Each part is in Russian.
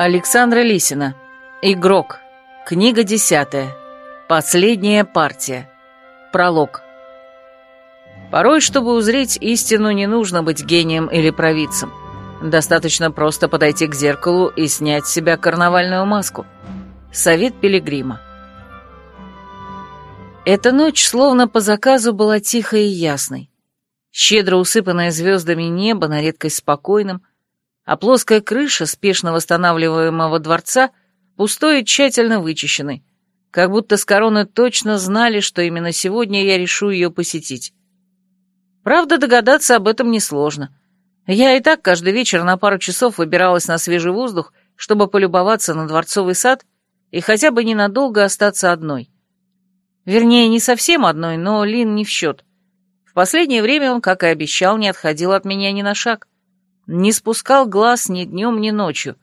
Александра Лисина. Игрок. Книга десятая. Последняя партия. Пролог. Порой, чтобы узреть истину, не нужно быть гением или провидцем. Достаточно просто подойти к зеркалу и снять с себя карнавальную маску. Совет Пилигрима. Эта ночь, словно по заказу, была тихой и ясной. Щедро усыпанное звездами небо, на редкость спокойным, а плоская крыша спешно восстанавливаемого дворца пустой и тщательно вычищенной, как будто с короны точно знали, что именно сегодня я решу ее посетить. Правда, догадаться об этом несложно. Я и так каждый вечер на пару часов выбиралась на свежий воздух, чтобы полюбоваться на дворцовый сад и хотя бы ненадолго остаться одной. Вернее, не совсем одной, но Лин не в счет. В последнее время он, как и обещал, не отходил от меня ни на шаг не спускал глаз ни днем, ни ночью,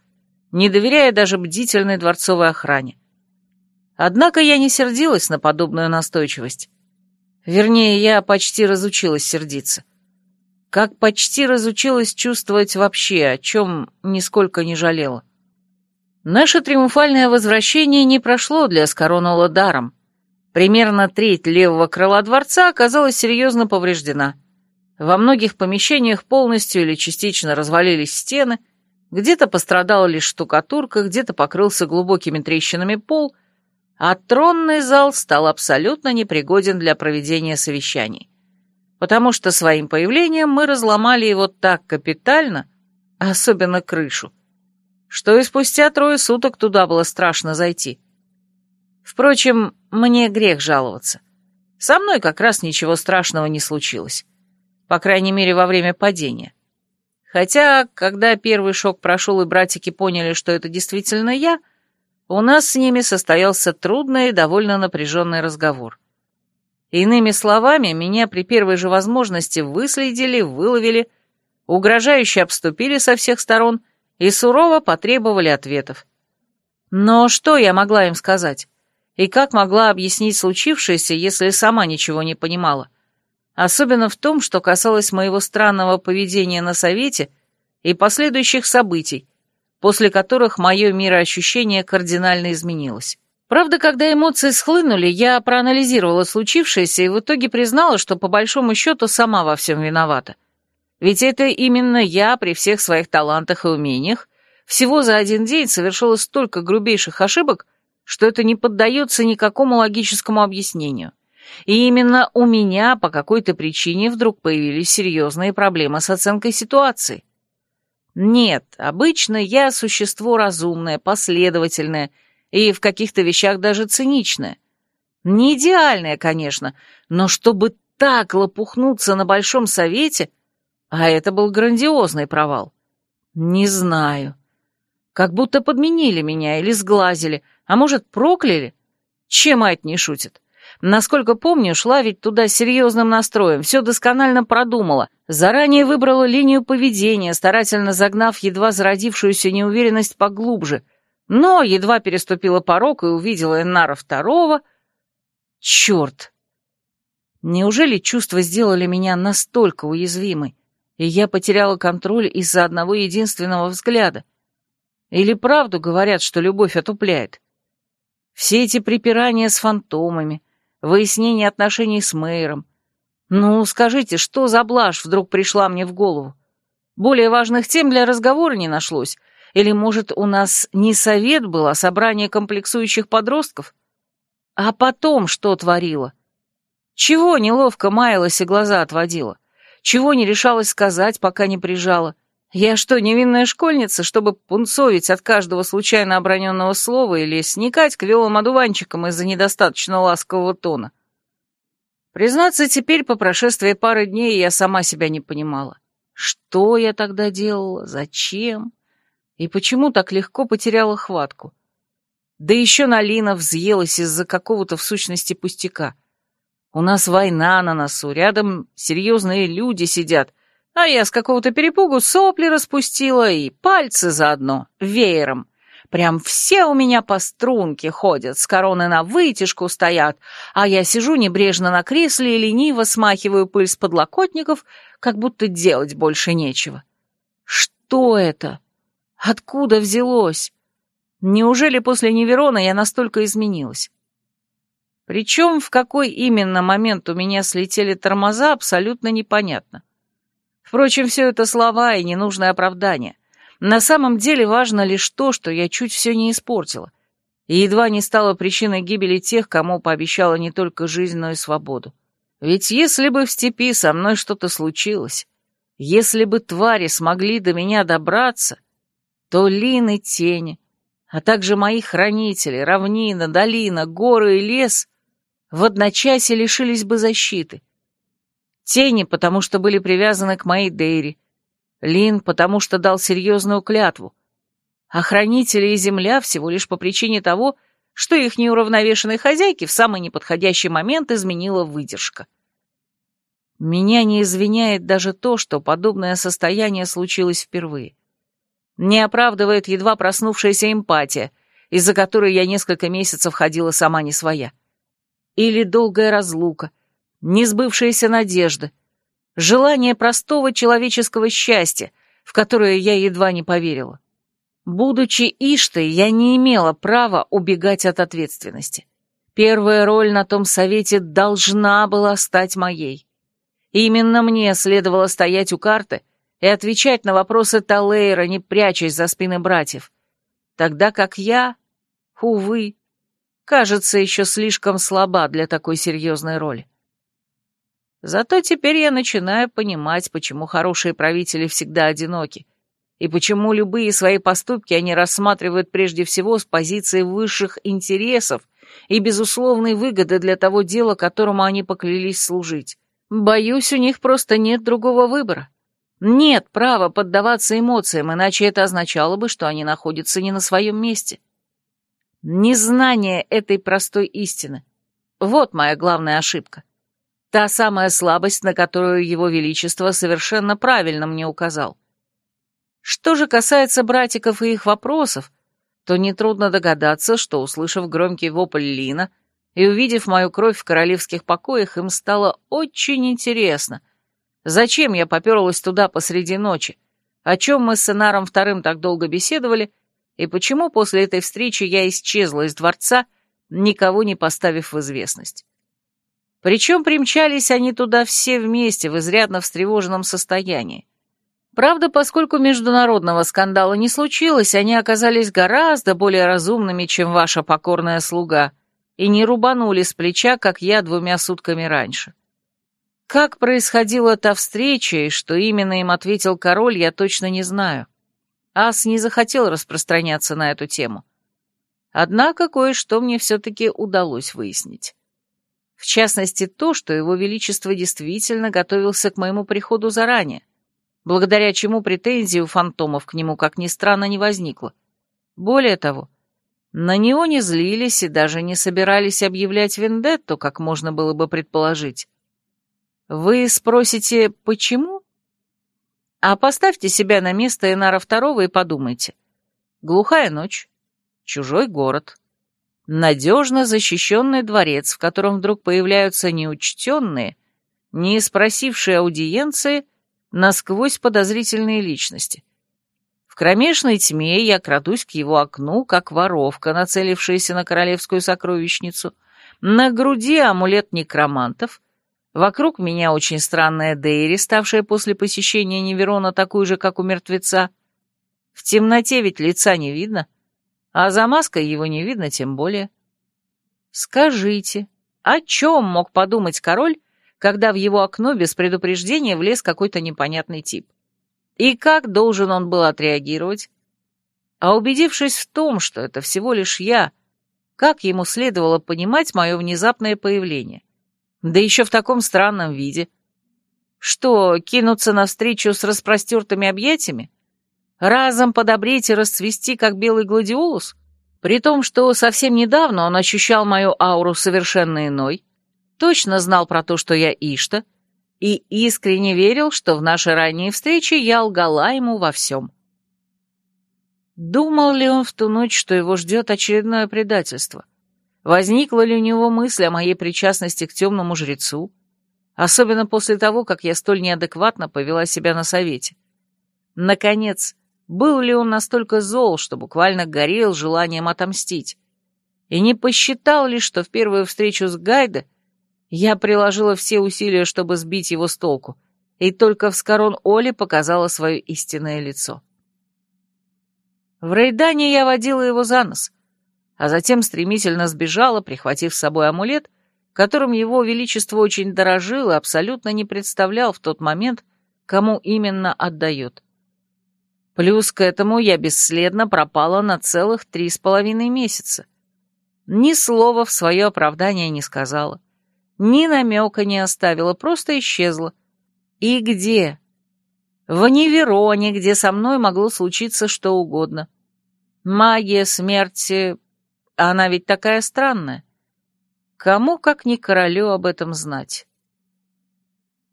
не доверяя даже бдительной дворцовой охране. Однако я не сердилась на подобную настойчивость. Вернее, я почти разучилась сердиться. Как почти разучилась чувствовать вообще, о чем нисколько не жалела. Наше триумфальное возвращение не прошло для Скоронула даром. Примерно треть левого крыла дворца оказалась серьезно повреждена — во многих помещениях полностью или частично развалились стены, где-то пострадала лишь штукатурка, где-то покрылся глубокими трещинами пол, а тронный зал стал абсолютно непригоден для проведения совещаний. Потому что своим появлением мы разломали его так капитально, особенно крышу, что и спустя трое суток туда было страшно зайти. Впрочем, мне грех жаловаться. Со мной как раз ничего страшного не случилось по крайней мере, во время падения. Хотя, когда первый шок прошел и братики поняли, что это действительно я, у нас с ними состоялся трудный и довольно напряженный разговор. Иными словами, меня при первой же возможности выследили, выловили, угрожающе обступили со всех сторон и сурово потребовали ответов. Но что я могла им сказать? И как могла объяснить случившееся, если сама ничего не понимала? Особенно в том, что касалось моего странного поведения на совете и последующих событий, после которых мое мироощущение кардинально изменилось. Правда, когда эмоции схлынули, я проанализировала случившееся и в итоге признала, что по большому счету сама во всем виновата. Ведь это именно я при всех своих талантах и умениях всего за один день совершила столько грубейших ошибок, что это не поддается никакому логическому объяснению. И именно у меня по какой-то причине вдруг появились серьезные проблемы с оценкой ситуации. Нет, обычно я существо разумное, последовательное и в каких-то вещах даже циничное. Не идеальное, конечно, но чтобы так лопухнуться на Большом Совете, а это был грандиозный провал. Не знаю. Как будто подменили меня или сглазили, а может, прокляли? Чем мать не шутит? Насколько помню, шла ведь туда серьезным настроем, все досконально продумала, заранее выбрала линию поведения, старательно загнав едва зародившуюся неуверенность поглубже, но едва переступила порог и увидела Эннара второго. Черт! Неужели чувства сделали меня настолько уязвимой, и я потеряла контроль из-за одного единственного взгляда? Или правду говорят, что любовь отупляет? Все эти припирания с фантомами, выяснение отношений с мэром. Ну, скажите, что за блажь вдруг пришла мне в голову? Более важных тем для разговора не нашлось. Или, может, у нас не совет был, а собрание комплексующих подростков? А потом что творила? Чего неловко маялась и глаза отводила? Чего не решалась сказать, пока не прижала? Я что, невинная школьница, чтобы пунцовить от каждого случайно оброненного слова или сникать к вилым одуванчикам из-за недостаточно ласкового тона? Признаться, теперь, по прошествии пары дней, я сама себя не понимала. Что я тогда делала? Зачем? И почему так легко потеряла хватку? Да еще Налина взъелась из-за какого-то в сущности пустяка. У нас война на носу, рядом серьезные люди сидят — а я с какого-то перепугу сопли распустила и пальцы заодно, веером. Прям все у меня по струнке ходят, с короны на вытяжку стоят, а я сижу небрежно на кресле и лениво смахиваю пыль с подлокотников, как будто делать больше нечего. Что это? Откуда взялось? Неужели после Неверона я настолько изменилась? Причем в какой именно момент у меня слетели тормоза, абсолютно непонятно. Впрочем, все это слова и ненужное оправдание. На самом деле важно лишь то, что я чуть все не испортила, и едва не стала причиной гибели тех, кому пообещала не только жизнь, но и свободу. Ведь если бы в степи со мной что-то случилось, если бы твари смогли до меня добраться, то лины тени, а также мои хранители, равнина, долина, горы и лес в одночасье лишились бы защиты. Тени, потому что были привязаны к моей Дейре, Лин, потому что дал серьезную клятву, а хранители и земля всего лишь по причине того, что их неуравновешенной хозяйке в самый неподходящий момент изменила выдержка. Меня не извиняет даже то, что подобное состояние случилось впервые. Не оправдывает едва проснувшаяся эмпатия, из-за которой я несколько месяцев ходила сама не своя. Или долгая разлука, несбывшаяся надежда, желание простого человеческого счастья, в которое я едва не поверила. Будучи Иштой, я не имела права убегать от ответственности. Первая роль на том совете должна была стать моей. Именно мне следовало стоять у карты и отвечать на вопросы Талейра, не прячась за спины братьев. Тогда как я, увы, кажется, еще слишком слаба для такой серьезной роли. Зато теперь я начинаю понимать, почему хорошие правители всегда одиноки, и почему любые свои поступки они рассматривают прежде всего с позиции высших интересов и безусловной выгоды для того дела, которому они поклялись служить. Боюсь, у них просто нет другого выбора. Нет права поддаваться эмоциям, иначе это означало бы, что они находятся не на своем месте. Незнание этой простой истины — вот моя главная ошибка. Та самая слабость, на которую его величество совершенно правильно мне указал. Что же касается братиков и их вопросов, то нетрудно догадаться, что, услышав громкий вопль Лина и увидев мою кровь в королевских покоях, им стало очень интересно, зачем я поперлась туда посреди ночи, о чем мы с Инаром Вторым так долго беседовали, и почему после этой встречи я исчезла из дворца, никого не поставив в известность. Причем примчались они туда все вместе в изрядно встревоженном состоянии. Правда, поскольку международного скандала не случилось, они оказались гораздо более разумными, чем ваша покорная слуга, и не рубанули с плеча, как я двумя сутками раньше. Как происходила та встреча и что именно им ответил король, я точно не знаю. Ас не захотел распространяться на эту тему. Однако кое-что мне все-таки удалось выяснить. В частности, то, что его величество действительно готовился к моему приходу заранее благодаря чему претензий у фантомов к нему, как ни странно, не возникло. Более того, на него не злились и даже не собирались объявлять вендетту, как можно было бы предположить. Вы спросите, почему? А поставьте себя на место Энара Второго и подумайте. Глухая ночь, чужой город, надежно защищенный дворец, в котором вдруг появляются неучтенные, не спросившие аудиенции насквозь подозрительные личности. В кромешной тьме я крадусь к его окну, как воровка, нацелившаяся на королевскую сокровищницу. На груди амулет некромантов. Вокруг меня очень странная Дейри, ставшая после посещения Неверона такой же, как у мертвеца. В темноте ведь лица не видно, а за маской его не видно тем более. Скажите, о чем мог подумать король, когда в его окно без предупреждения влез какой-то непонятный тип. И как должен он был отреагировать? А убедившись в том, что это всего лишь я, как ему следовало понимать мое внезапное появление? Да еще в таком странном виде. Что, кинуться навстречу с распростертыми объятиями? Разом подобреть и расцвести, как белый гладиолус? При том, что совсем недавно он ощущал мою ауру совершенно иной, точно знал про то, что я Ишта, и искренне верил, что в нашей ранней встрече я лгала ему во всем. Думал ли он в ту ночь, что его ждет очередное предательство? Возникла ли у него мысль о моей причастности к темному жрецу? Особенно после того, как я столь неадекватно повела себя на совете. Наконец, Был ли он настолько зол, что буквально горел желанием отомстить? И не посчитал ли, что в первую встречу с Гайде я приложила все усилия, чтобы сбить его с толку, и только в Скорон Оли показала свое истинное лицо? В Рейдане я водила его за нос, а затем стремительно сбежала, прихватив с собой амулет, которым его величество очень дорожил и абсолютно не представлял в тот момент, кому именно отдает. Плюс к этому я бесследно пропала на целых три с половиной месяца. Ни слова в свое оправдание не сказала, ни намека не оставила, просто исчезла. И где? В Невероне, где со мной могло случиться что угодно. Магия смерти... Она ведь такая странная. Кому, как ни королю, об этом знать?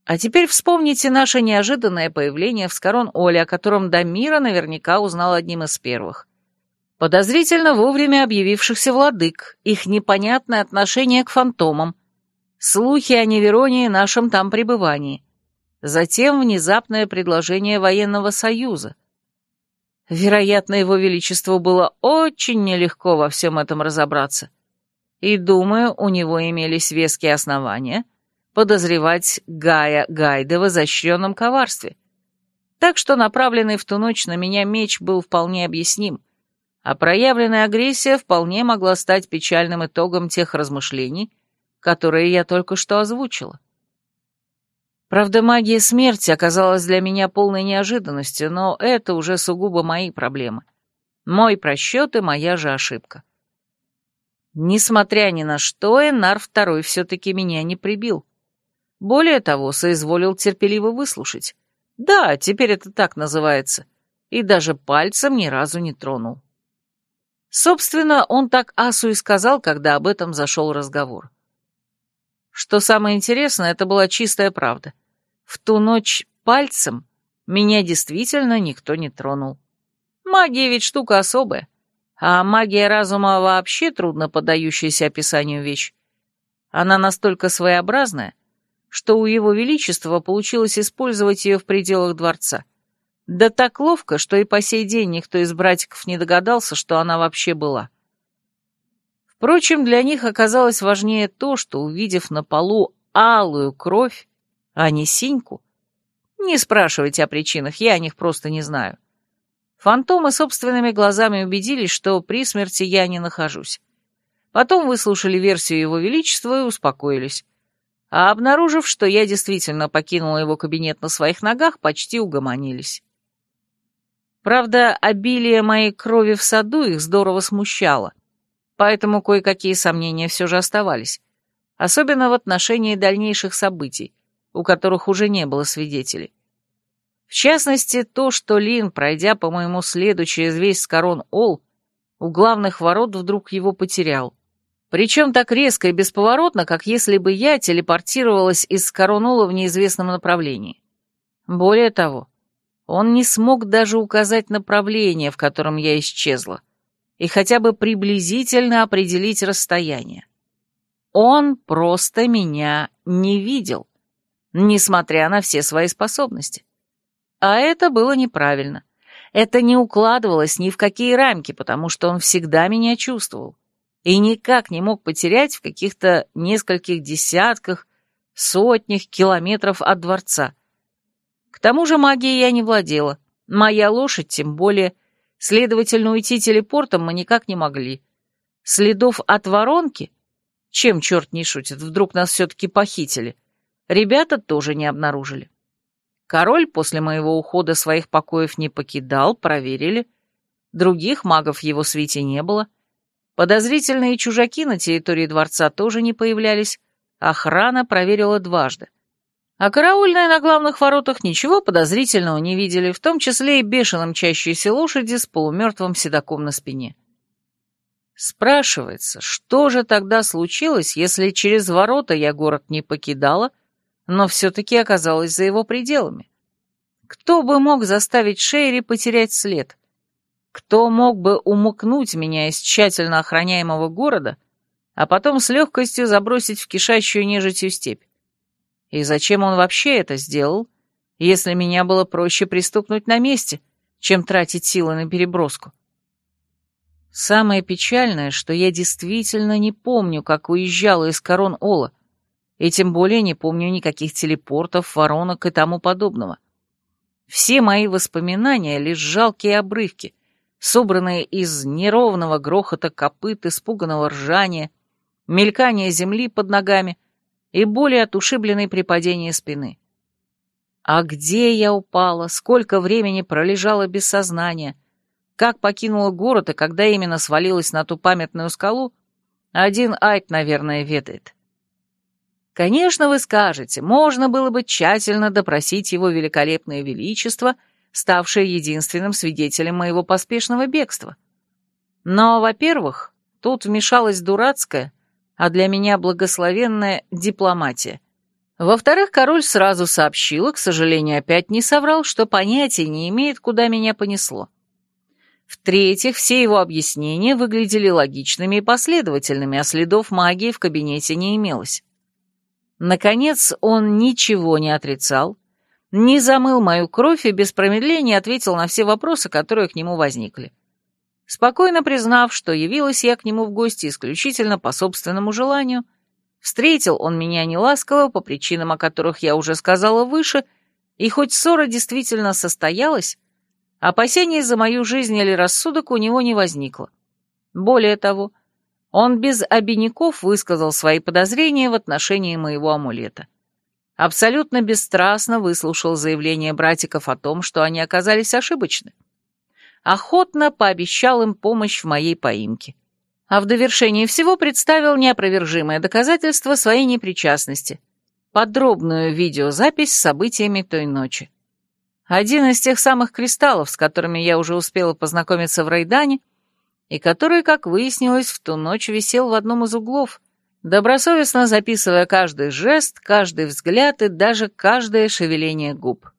А теперь вспомните наше неожиданное появление в Скорон Оле, о котором Дамира наверняка узнал одним из первых. Подозрительно вовремя объявившихся владык, их непонятное отношение к фантомам, слухи о Невероне и нашем там пребывании, затем внезапное предложение военного союза. Вероятно, его величеству было очень нелегко во всем этом разобраться. И, думаю, у него имелись веские основания — подозревать Гая Гайда в изощренном коварстве. Так что направленный в ту ночь на меня меч был вполне объясним, а проявленная агрессия вполне могла стать печальным итогом тех размышлений, которые я только что озвучила. Правда, магия смерти оказалась для меня полной неожиданностью, но это уже сугубо мои проблемы. Мой просчет и моя же ошибка. Несмотря ни на что, Энар второй все-таки меня не прибил. Более того, соизволил терпеливо выслушать. Да, теперь это так называется. И даже пальцем ни разу не тронул. Собственно, он так Асу и сказал, когда об этом зашел разговор. Что самое интересное, это была чистая правда. В ту ночь пальцем меня действительно никто не тронул. Магия ведь штука особая, а магия разума вообще трудно поддающаяся описанию вещь. Она настолько своеобразная, что у его величества получилось использовать ее в пределах дворца. Да так ловко, что и по сей день никто из братиков не догадался, что она вообще была. Впрочем, для них оказалось важнее то, что, увидев на полу алую кровь, а не синьку, не спрашивайте о причинах, я о них просто не знаю. Фантомы собственными глазами убедились, что при смерти я не нахожусь. Потом выслушали версию его величества и успокоились а обнаружив, что я действительно покинула его кабинет на своих ногах, почти угомонились. Правда, обилие моей крови в саду их здорово смущало, поэтому кое-какие сомнения все же оставались, особенно в отношении дальнейших событий, у которых уже не было свидетелей. В частности, то, что Лин, пройдя по моему следу через весь Скорон Ол, у главных ворот вдруг его потерял. Причем так резко и бесповоротно, как если бы я телепортировалась из Коронула в неизвестном направлении. Более того, он не смог даже указать направление, в котором я исчезла, и хотя бы приблизительно определить расстояние. Он просто меня не видел, несмотря на все свои способности. А это было неправильно. Это не укладывалось ни в какие рамки, потому что он всегда меня чувствовал и никак не мог потерять в каких-то нескольких десятках, сотнях километров от дворца. К тому же магией я не владела, моя лошадь тем более, следовательно, уйти телепортом мы никак не могли. Следов от воронки, чем черт не шутит, вдруг нас все-таки похитили, ребята тоже не обнаружили. Король после моего ухода своих покоев не покидал, проверили. Других магов в его свите не было — Подозрительные чужаки на территории дворца тоже не появлялись, охрана проверила дважды. А караульные на главных воротах ничего подозрительного не видели, в том числе и бешено мчащиеся лошади с полумертвым седаком на спине. Спрашивается, что же тогда случилось, если через ворота я город не покидала, но все-таки оказалась за его пределами? Кто бы мог заставить Шейри потерять след? Кто мог бы умукнуть меня из тщательно охраняемого города, а потом с легкостью забросить в кишащую нежитью степь? И зачем он вообще это сделал, если меня было проще пристукнуть на месте, чем тратить силы на переброску. Самое печальное, что я действительно не помню, как уезжала из корон Ола, и тем более не помню никаких телепортов, воронок и тому подобного. Все мои воспоминания — лишь жалкие обрывки, собранные из неровного грохота копыт, испуганного ржания, мелькания земли под ногами и боли от ушибленной при падении спины. А где я упала, сколько времени пролежала без сознания, как покинула город и когда именно свалилась на ту памятную скалу, один Айт, наверное, ведает. Конечно, вы скажете, можно было бы тщательно допросить его великолепное величество, ставшее единственным свидетелем моего поспешного бегства. Но, во-первых, тут вмешалась дурацкая, а для меня благословенная дипломатия — во-вторых, король сразу сообщил, и, к сожалению, опять не соврал, что понятия не имеет, куда меня понесло. В-третьих, все его объяснения выглядели логичными и последовательными, а следов магии в кабинете не имелось. Наконец, он ничего не отрицал, не замыл мою кровь и без промедления ответил на все вопросы, которые к нему возникли. Спокойно признав, что явилась я к нему в гости исключительно по собственному желанию — Встретил он меня неласково по причинам, о которых я уже сказала выше, и хоть ссора действительно состоялась, опасений за мою жизнь или рассудок у него не возникло. Более того, он без обиняков высказал свои подозрения в отношении моего амулета. Абсолютно бесстрастно выслушал заявление братиков о том, что они оказались ошибочны. Охотно пообещал им помощь в моей поимке а в довершении всего представил неопровержимое доказательство своей непричастности — подробную видеозапись с событиями той ночи. Один из тех самых кристаллов, с которыми я уже успела познакомиться в Рейдане, и который, как выяснилось, в ту ночь висел в одном из углов, добросовестно записывая каждый жест, каждый взгляд и даже каждое шевеление губ.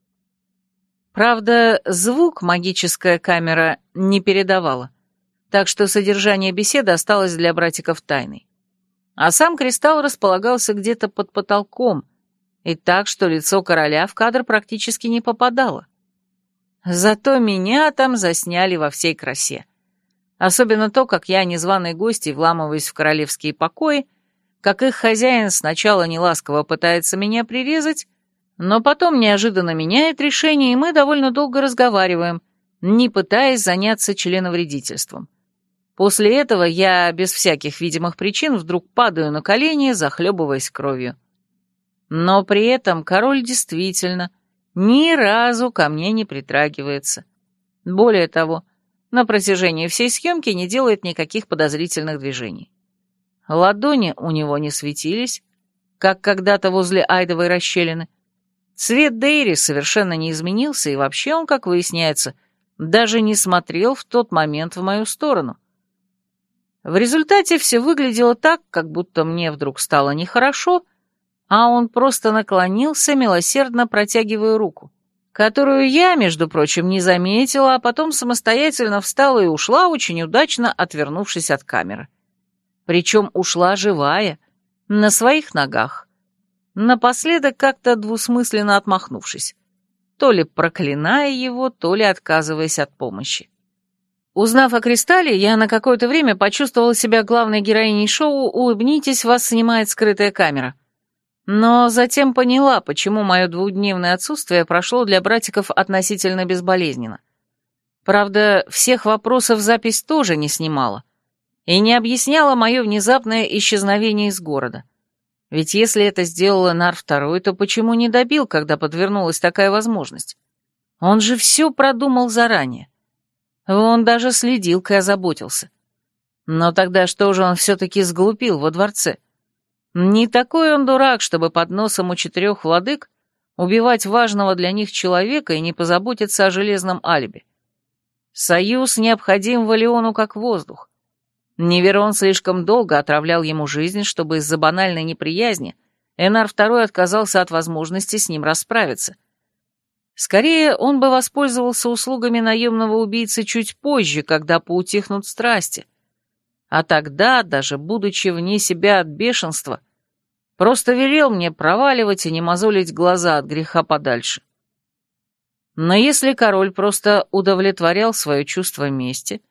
Правда, звук магическая камера не передавала так что содержание беседы осталось для братиков тайной. А сам кристалл располагался где-то под потолком, и так, что лицо короля в кадр практически не попадало. Зато меня там засняли во всей красе. Особенно то, как я, незваный гость, и вламываюсь в королевские покои, как их хозяин сначала неласково пытается меня прирезать, но потом неожиданно меняет решение, и мы довольно долго разговариваем, не пытаясь заняться членовредительством. После этого я без всяких видимых причин вдруг падаю на колени, захлебываясь кровью. Но при этом король действительно ни разу ко мне не притрагивается. Более того, на протяжении всей съемки не делает никаких подозрительных движений. Ладони у него не светились, как когда-то возле Айдовой расщелины. Цвет Дейри совершенно не изменился, и вообще он, как выясняется, даже не смотрел в тот момент в мою сторону. В результате все выглядело так, как будто мне вдруг стало нехорошо, а он просто наклонился, милосердно протягивая руку, которую я, между прочим, не заметила, а потом самостоятельно встала и ушла, очень удачно отвернувшись от камеры. Причем ушла живая, на своих ногах, напоследок как-то двусмысленно отмахнувшись, то ли проклиная его, то ли отказываясь от помощи. Узнав о кристалле, я на какое-то время почувствовала себя главной героиней шоу «Улыбнитесь, вас снимает скрытая камера». Но затем поняла, почему мое двухдневное отсутствие прошло для братиков относительно безболезненно. Правда, всех вопросов запись тоже не снимала и не объясняла мое внезапное исчезновение из города. Ведь если это сделала Нар второй, то почему не добил, когда подвернулась такая возможность? Он же все продумал заранее. Он даже следил и озаботился. Но тогда что же он все-таки сглупил во дворце? Не такой он дурак, чтобы под носом у четырех владык убивать важного для них человека и не позаботиться о железном алиби. Союз необходим Валиону как воздух. Неверон слишком долго отравлял ему жизнь, чтобы из-за банальной неприязни Энар II отказался от возможности с ним расправиться. Скорее, он бы воспользовался услугами наемного убийцы чуть позже, когда поутихнут страсти. А тогда, даже будучи вне себя от бешенства, просто велел мне проваливать и не мозолить глаза от греха подальше. Но если король просто удовлетворял свое чувство мести,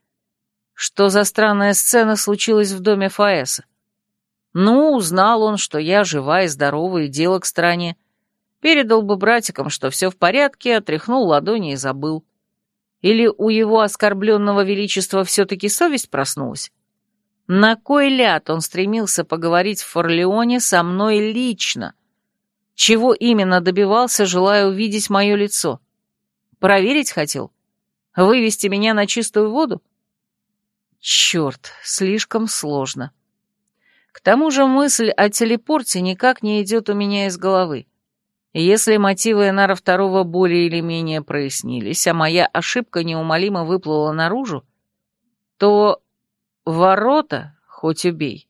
что за странная сцена случилась в доме Фаэса? Ну, узнал он, что я жива и здорова и дело к стране, передал бы братикам, что все в порядке, отряхнул ладони и забыл. Или у его оскорбленного величества все-таки совесть проснулась? На кой ляд он стремился поговорить в Форлеоне со мной лично? Чего именно добивался, желая увидеть мое лицо? Проверить хотел? Вывести меня на чистую воду? Черт, слишком сложно. К тому же мысль о телепорте никак не идет у меня из головы. Если мотивы Энара Второго более или менее прояснились, а моя ошибка неумолимо выплыла наружу, то ворота, хоть убей,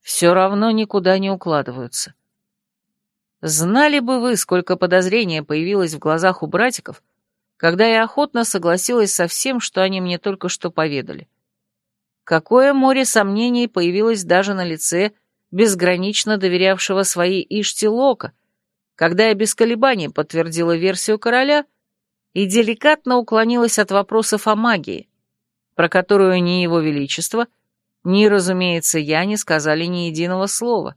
все равно никуда не укладываются. Знали бы вы, сколько подозрения появилось в глазах у братиков, когда я охотно согласилась со всем, что они мне только что поведали. Какое море сомнений появилось даже на лице безгранично доверявшего своей Ишти Лока — когда я без колебаний подтвердила версию короля и деликатно уклонилась от вопросов о магии, про которую ни его величество, ни, разумеется, я не сказали ни единого слова.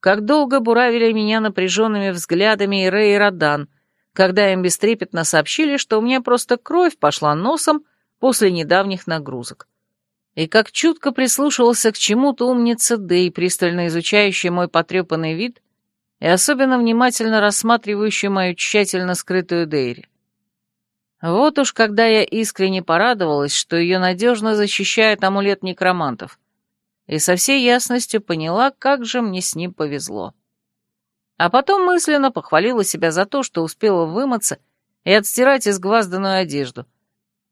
Как долго буравили меня напряженными взглядами и Рэй и Родан, когда им бестрепетно сообщили, что у меня просто кровь пошла носом после недавних нагрузок. И как чутко прислушивался к чему-то умница Дэй, пристально изучающий мой потрепанный вид и особенно внимательно рассматривающий мою тщательно скрытую Дейри. Вот уж когда я искренне порадовалась, что ее надежно защищает амулет некромантов, и со всей ясностью поняла, как же мне с ним повезло. А потом мысленно похвалила себя за то, что успела вымыться и отстирать изгвазданную одежду,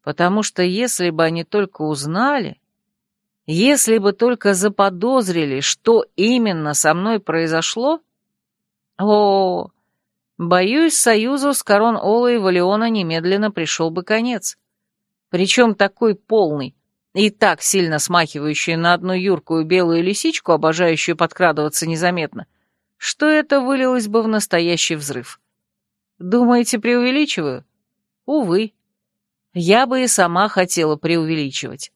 потому что если бы они только узнали, если бы только заподозрили, что именно со мной произошло, о, боюсь, союзу с Корон Ола и Валиона немедленно пришел бы конец. Причем такой полный и так сильно смахивающий на одну юркую белую лисичку, обожающую подкрадываться незаметно, что это вылилось бы в настоящий взрыв. Думаете, преувеличиваю? Увы. Я бы и сама хотела преувеличивать.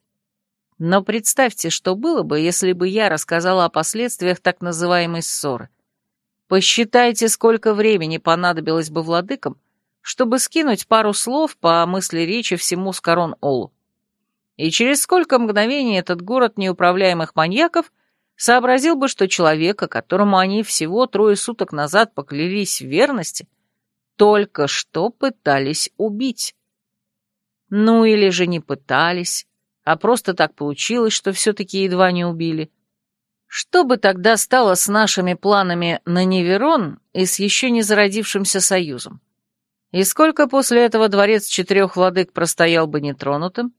Но представьте, что было бы, если бы я рассказала о последствиях так называемой ссоры. Посчитайте, сколько времени понадобилось бы владыкам, чтобы скинуть пару слов по мысли речи всему Скорон Олу. И через сколько мгновений этот город неуправляемых маньяков сообразил бы, что человека, которому они всего трое суток назад поклялись в верности, только что пытались убить. Ну или же не пытались, а просто так получилось, что все-таки едва не убили. Что бы тогда стало с нашими планами на Неверон и с еще не зародившимся союзом? И сколько после этого дворец четырех владык простоял бы нетронутым?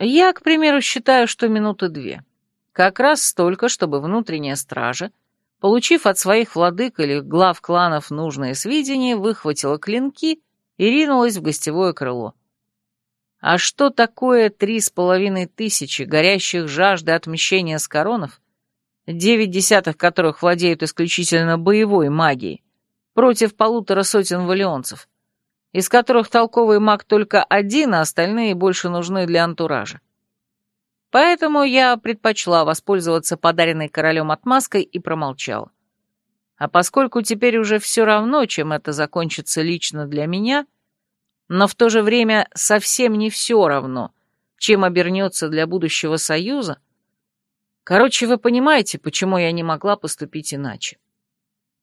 Я, к примеру, считаю, что минуты две. Как раз столько, чтобы внутренняя стража, получив от своих владык или глав кланов нужные сведения, выхватила клинки и ринулась в гостевое крыло. А что такое три с половиной тысячи горящих жажды отмещения с коронов, девять десятых которых владеют исключительно боевой магией, против полутора сотен валионцев, из которых толковый маг только один, а остальные больше нужны для антуража. Поэтому я предпочла воспользоваться подаренной королем отмазкой и промолчала. А поскольку теперь уже все равно, чем это закончится лично для меня, но в то же время совсем не все равно, чем обернется для будущего союза, Короче, вы понимаете, почему я не могла поступить иначе.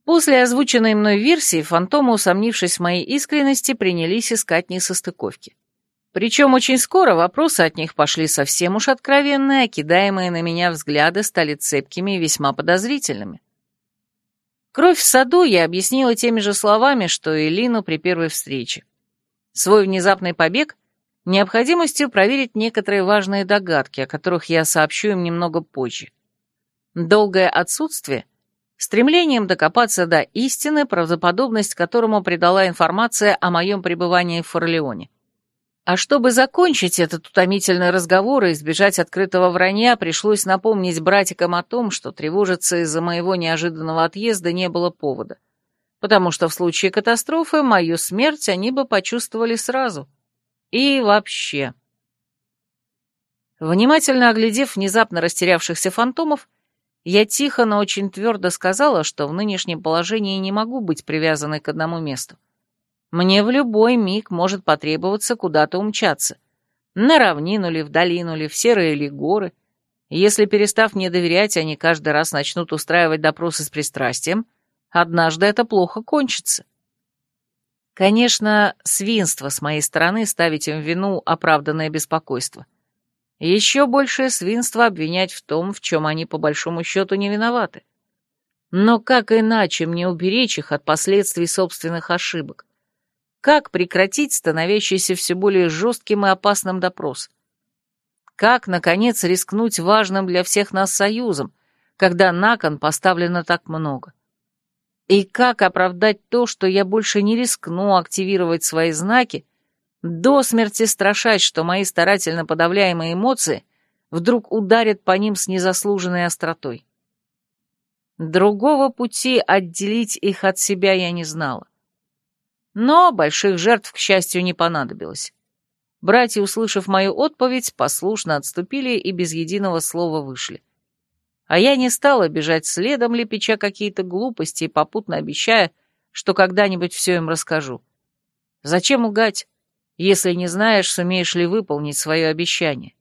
После озвученной мной версии фантомы, усомнившись в моей искренности, принялись искать несостыковки. Причем очень скоро вопросы от них пошли совсем уж откровенные, а кидаемые на меня взгляды стали цепкими и весьма подозрительными. Кровь в саду я объяснила теми же словами, что и Лину при первой встрече. Свой внезапный побег необходимостью проверить некоторые важные догадки, о которых я сообщу им немного позже. Долгое отсутствие, стремлением докопаться до истины, правдоподобность которому придала информация о моем пребывании в Форлеоне. А чтобы закончить этот утомительный разговор и избежать открытого вранья, пришлось напомнить братикам о том, что тревожиться из-за моего неожиданного отъезда не было повода. Потому что в случае катастрофы мою смерть они бы почувствовали сразу. И вообще. Внимательно оглядев внезапно растерявшихся фантомов, я тихо, но очень твердо сказала, что в нынешнем положении не могу быть привязанной к одному месту. Мне в любой миг может потребоваться куда-то умчаться. На равнину ли, в долину ли, в серые ли горы. Если, перестав мне доверять, они каждый раз начнут устраивать допросы с пристрастием, однажды это плохо кончится. Конечно, свинство с моей стороны ставить им вину оправданное беспокойство. Еще большее свинство обвинять в том, в чем они по большому счету не виноваты. Но как иначе мне уберечь их от последствий собственных ошибок? Как прекратить становящийся все более жестким и опасным допрос? Как, наконец, рискнуть важным для всех нас союзом, когда на кон поставлено так много? И как оправдать то, что я больше не рискну активировать свои знаки, до смерти страшать, что мои старательно подавляемые эмоции вдруг ударят по ним с незаслуженной остротой? Другого пути отделить их от себя я не знала. Но больших жертв, к счастью, не понадобилось. Братья, услышав мою отповедь, послушно отступили и без единого слова вышли. А я не стала бежать следом, лепеча какие-то глупости и попутно обещая, что когда-нибудь все им расскажу. Зачем лгать, если не знаешь, сумеешь ли выполнить свое обещание?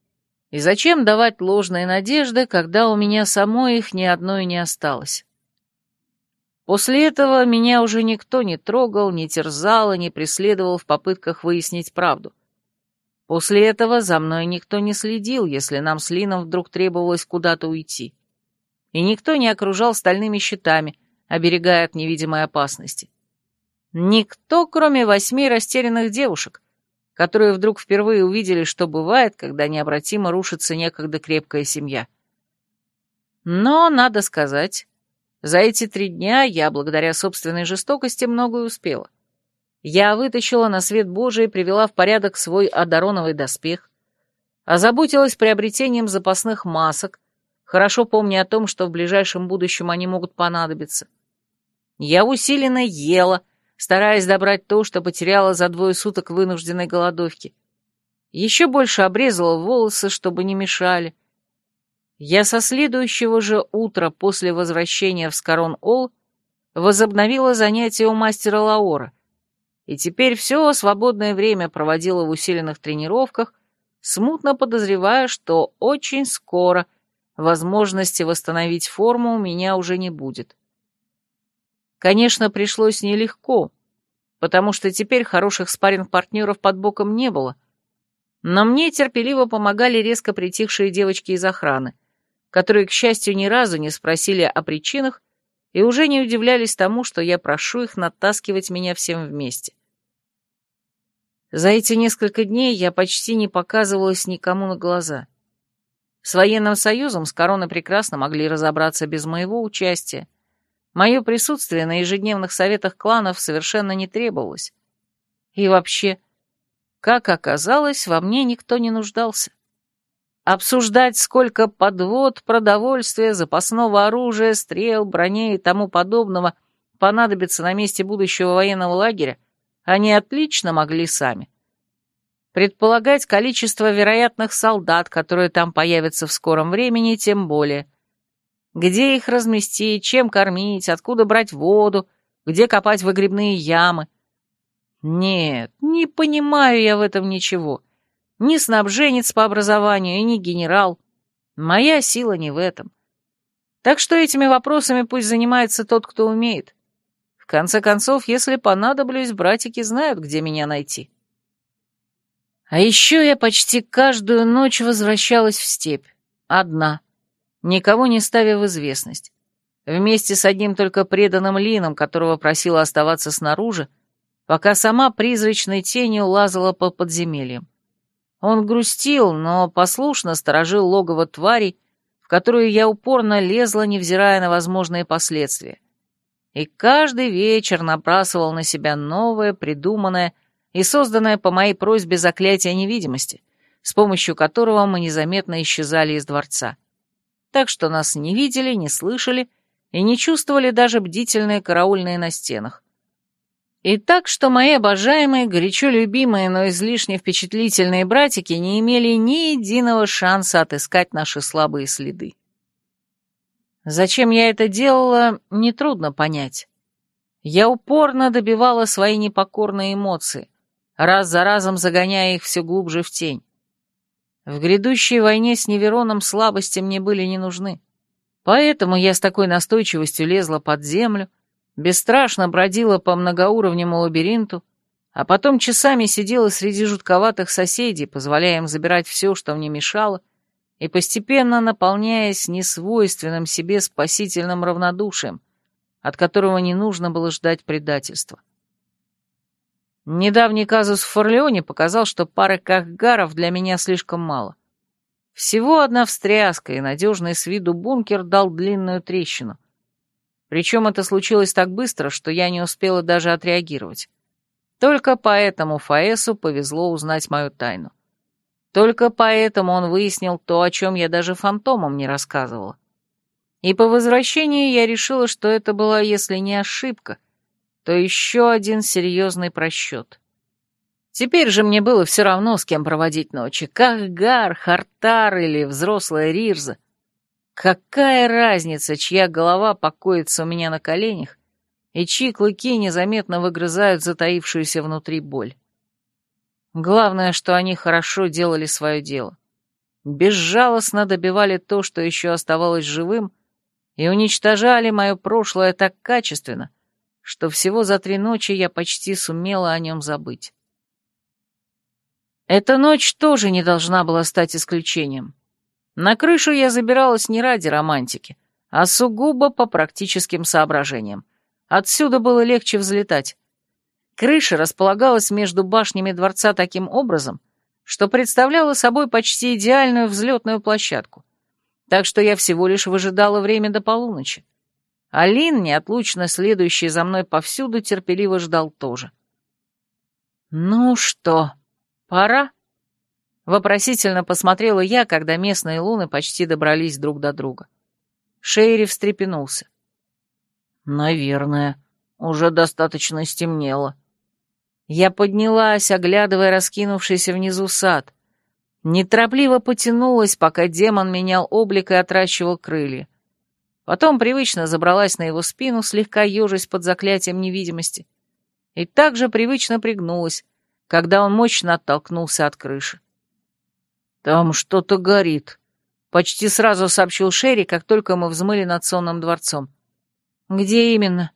И зачем давать ложные надежды, когда у меня самой их ни одной не осталось? После этого меня уже никто не трогал, не терзал и не преследовал в попытках выяснить правду. После этого за мной никто не следил, если нам с Лином вдруг требовалось куда-то уйти. И никто не окружал стальными щитами, оберегая от невидимой опасности. Никто, кроме восьми растерянных девушек, которые вдруг впервые увидели, что бывает, когда необратимо рушится некогда крепкая семья. Но, надо сказать, за эти три дня я, благодаря собственной жестокости, многое успела. Я вытащила на свет Божий и привела в порядок свой одароновый доспех, озаботилась приобретением запасных масок, хорошо помня о том, что в ближайшем будущем они могут понадобиться. Я усиленно ела, стараясь добрать то, что потеряла за двое суток вынужденной голодовки. Еще больше обрезала волосы, чтобы не мешали, я со следующего же утра после возвращения в Скорон-Ол возобновила занятия у мастера Лаора, и теперь все свободное время проводила в усиленных тренировках, смутно подозревая, что очень скоро возможности восстановить форму у меня уже не будет. Конечно, пришлось нелегко, потому что теперь хороших спарринг-партнеров под боком не было, но мне терпеливо помогали резко притихшие девочки из охраны, которые, к счастью, ни разу не спросили о причинах и уже не удивлялись тому, что я прошу их натаскивать меня всем вместе. За эти несколько дней я почти не показывалась никому на глаза. С военным союзом с короной прекрасно могли разобраться без моего участия. Мое присутствие на ежедневных советах кланов совершенно не требовалось. И вообще, как оказалось, во мне никто не нуждался. Обсуждать, сколько подвод, продовольствия, запасного оружия, стрел, броней и тому подобного понадобится на месте будущего военного лагеря, они отлично могли сами. Предполагать количество вероятных солдат, которые там появятся в скором времени, тем более. Где их разместить, чем кормить, откуда брать воду, где копать выгребные ямы. Нет, не понимаю я в этом ничего. Ни снабженец по образованию и ни генерал. Моя сила не в этом. Так что этими вопросами пусть занимается тот, кто умеет. В конце концов, если понадоблюсь, братики знают, где меня найти. А еще я почти каждую ночь возвращалась в степь. Одна. Никого не ставя в известность. Вместе с одним только преданным Лином, которого просила оставаться снаружи, пока сама призрачной тенью лазала по подземельям. Он грустил, но послушно сторожил логово тварей, в которую я упорно лезла, невзирая на возможные последствия. И каждый вечер набрасывал на себя новое, придуманное и созданное по моей просьбе заклятие невидимости, с помощью которого мы незаметно исчезали из дворца. Так что нас не видели, не слышали и не чувствовали даже бдительные караульные на стенах, И так, что мои обожаемые, горячо любимые, но излишне впечатлительные братики не имели ни единого шанса отыскать наши слабые следы. Зачем я это делала, нетрудно понять. Я упорно добивала свои непокорные эмоции, раз за разом загоняя их все глубже в тень. В грядущей войне с Невероном слабости мне были не нужны. Поэтому я с такой настойчивостью лезла под землю, бесстрашно бродила по многоуровнему лабиринту, а потом часами сидела среди жутковатых соседей, позволяя им забирать все, что мне мешало, и постепенно наполняясь несвойственным себе спасительным равнодушием, от которого не нужно было ждать предательства. Недавний казус в Форлеоне показал, что пары кахгаров для меня слишком мало. Всего одна встряска, и надежный с виду бункер дал длинную трещину. Причем это случилось так быстро, что я не успела даже отреагировать. Только поэтому Фаэсу повезло узнать мою тайну. Только поэтому он выяснил то, о чем я даже фантомам не рассказывала. И по возвращении я решила, что это была, если не ошибка, то еще один серьезный просчет. Теперь же мне было все равно, с кем проводить ночи. Кахгар, Хартар или взрослая Рирза. Какая разница, чья голова покоится у меня на коленях, и чьи клыки незаметно выгрызают затаившуюся внутри боль. Главное, что они хорошо делали свое дело. Безжалостно добивали то, что еще оставалось живым, и уничтожали мое прошлое так качественно, что всего за три ночи я почти сумела о нем забыть. Эта ночь тоже не должна была стать исключением. На крышу я забиралась не ради романтики, а сугубо по практическим соображениям. Отсюда было легче взлетать. Крыша располагалась между башнями дворца таким образом, что представляла собой почти идеальную взлетную площадку. Так что я всего лишь выжидала время до полуночи. Алин, неотлучно следующий за мной повсюду, терпеливо ждал тоже. «Ну что?» «Пора?» — вопросительно посмотрела я, когда местные луны почти добрались друг до друга. Шейри встрепенулся. «Наверное. Уже достаточно стемнело». Я поднялась, оглядывая раскинувшийся внизу сад. Неторопливо потянулась, пока демон менял облик и отращивал крылья. Потом привычно забралась на его спину, слегка ежась под заклятием невидимости. И также привычно пригнулась, когда он мощно оттолкнулся от крыши. «Там что-то горит», — почти сразу сообщил Шерри, как только мы взмыли над сонным дворцом. «Где именно?»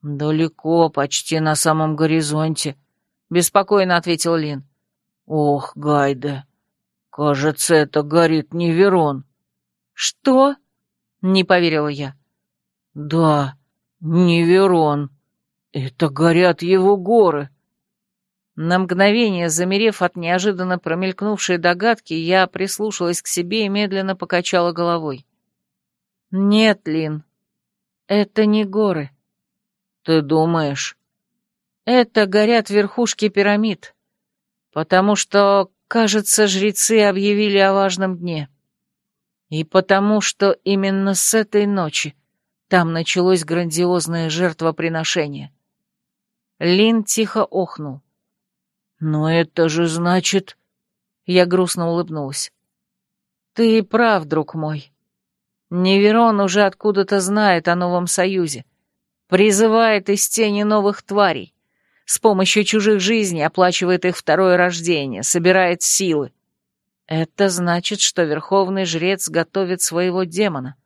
«Далеко, почти на самом горизонте», — беспокойно ответил Лин. «Ох, Гайда, кажется, это горит Неверон». «Что?» — не поверила я. «Да, Неверон. Это горят его горы», на мгновение, замерев от неожиданно промелькнувшей догадки, я прислушалась к себе и медленно покачала головой. «Нет, Лин, это не горы». «Ты думаешь?» «Это горят верхушки пирамид, потому что, кажется, жрецы объявили о важном дне. И потому что именно с этой ночи там началось грандиозное жертвоприношение». Лин тихо охнул. «Но это же значит...» Я грустно улыбнулась. «Ты прав, друг мой. Неверон уже откуда-то знает о новом союзе. Призывает из тени новых тварей. С помощью чужих жизней оплачивает их второе рождение, собирает силы. Это значит, что верховный жрец готовит своего демона.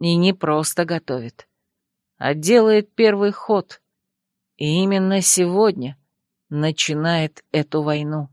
И не просто готовит, а делает первый ход. И именно сегодня начинает эту войну.